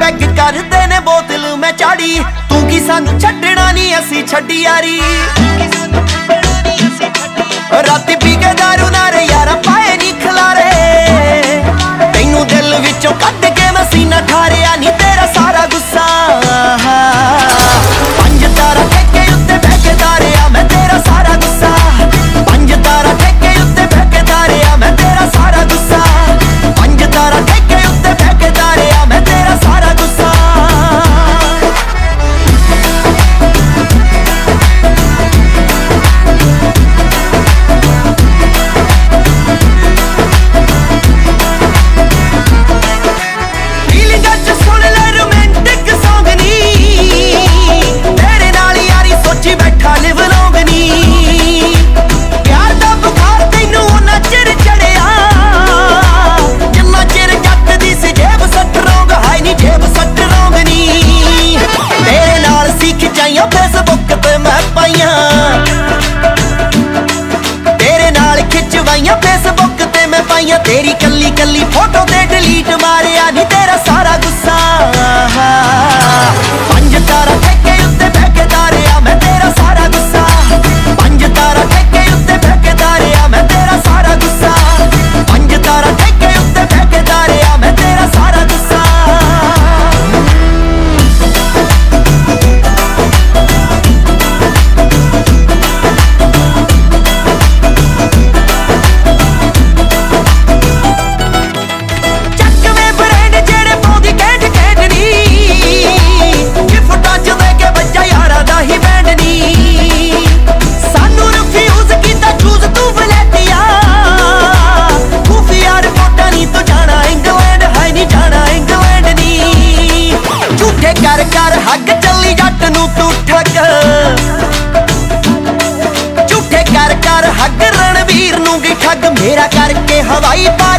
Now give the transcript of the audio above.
Peg ਕਰਦੇ ਨੇ ਬੋਤਲ ਮੈਂ ਚਾੜੀ। ਤੂੰ ਕੀ ਸਾਨੂੰ ਛੱਡਣਾ ਨਹੀਂ ਅਸੀਂ ਛੱਡੀ ਯਾਰੀ। ਤਾਈਓ ਫੇਸਬੁੱਕ ਤੇ ਮੈਂ ਪਾਈਆਂ। ਤੇਰੇ ਨਾਲ ਖਿੱਚਵਾਈਆਂ ਫੇਸਬੁੱਕ ਤੇ ਮੈਂ ਪਾਈਆਂ। ਤੇਰੀ ਕੱਲੀ ਕੱਲੀ ਫੋਟੋ ਤੇ ਡਿਲੀਟ ਮਾਰਿਆ ਨਹੀਂ ਤੇਰਾ ਸਾਰਾ ਗੁੱਸਾ। ਕਰ ਕਰ ਹੱਗ ਚੱਲੀ ਜੱਟ ਨੂੰ ਤੂੰ ਠੱਗ ਝੂਠੇ ਕਰ ਕਰ ਹੱਗ ਰਣਵੀਰ ਨੂੰ ਵੀ ਠੱਗ। ਮੇਰਾ ਕਰਕੇ ਹਵਾਈ ਪਾ